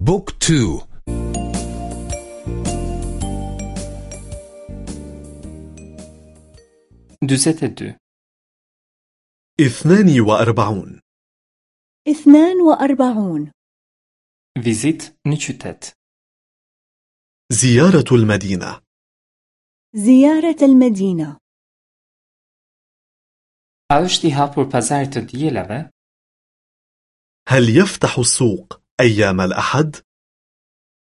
Book two. Dyzet e dy اثنان وأربعون. اثنان وأربعون. Vizitë në qytet زيارة المدينة. زيارة المدينة. Hapur pazari të dielave? هل يفتح السوق؟ أيام الأحد؟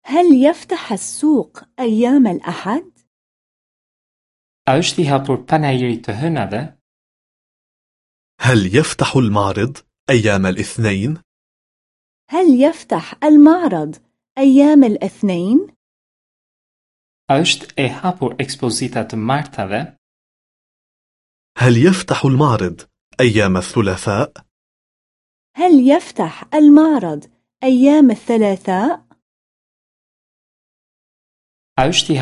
هل يفتح السوق أيام الأحد؟ Hapur panajiri të hënave? هل يفتح المعرض أيام الاثنين؟ هل يفتح المعرض أيام الاثنين؟ Hapur ekspozita të martave? هل يفتح المعرض أيام الثلاثاء؟ هل يفتح المعرض أيام الثلاثاء؟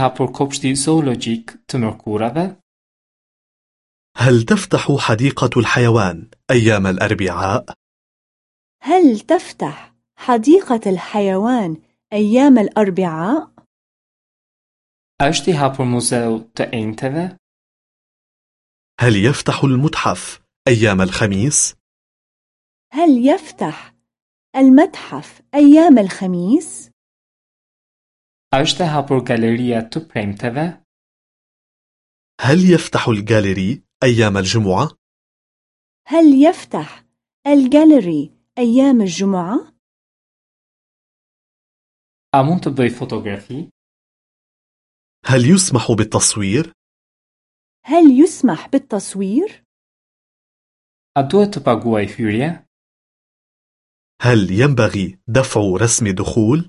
Hapur kopshti zoologjik të mërkurave? هل تفتح حديقة الحيوان أيام الأربعاء؟ هل تفتح حديقة الحيوان أيام الأربعاء؟ Hapur muzeu të enjteve? هل يفتح المتحف أيام الخميس؟ هل يفتح المتحف أيام الخميس؟ Është e hapur galeria të premteve? هل يفتح الجاليري أيام الجمعة؟ هل يفتح الجاليري أيام الجمعة؟ A mund të bëj fotografi? هل يسمح بالتصوير؟ هل يسمح بالتصوير؟ A duhet të paguaj hyrje? هل ينبغي دفع رسم دخول؟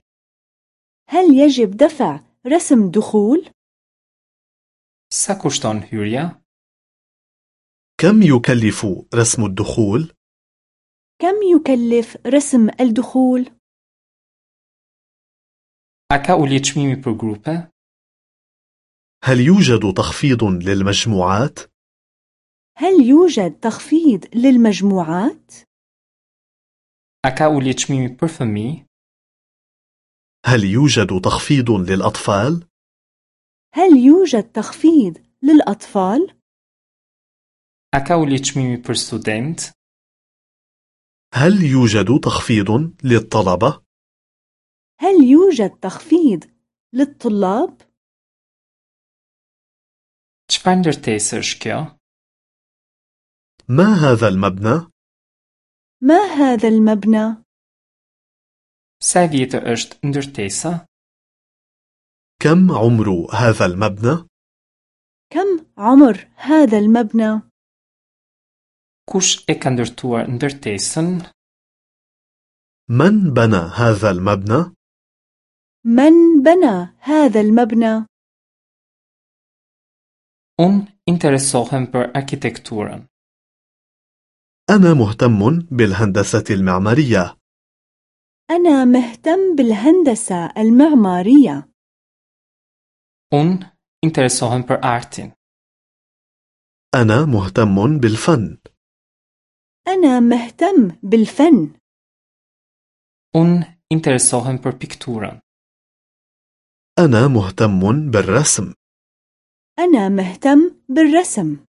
هل يجب دفع رسم دخول؟ Sa kushton hyrja? كم يكلف رسم الدخول؟ كم يكلف رسم الدخول؟ A ka ulje çmimi për grupe? هل يوجد تخفيض للمجموعات؟ هل يوجد تخفيض للمجموعات؟ هل يوجد تخفيض للأطفال؟ هل يوجد تخفيض للأطفال؟ هل يوجد تخفيض للطلبة؟ هل يوجد تخفيض للطلاب؟ ما هذا المبنى؟ ما هذا المبنى؟ Sa e vjetër është ndërtesa? كم عمر هذا المبنى؟ كم عمر هذا المبنى؟ Kush e ka ndërtuar ndërtesën? من بنى هذا المبنى؟ من بنى هذا المبنى؟ Unë interesohem për arkitekturën. أنا مهتم بالهندسة المعمارية أنا مهتم بالهندسة المعمارية. Unë interesohem për artin. أنا مهتم بالفن أنا مهتم بالفن. Unë interesohem për pikturën. أنا مهتم بالرسم أنا مهتم بالرسم.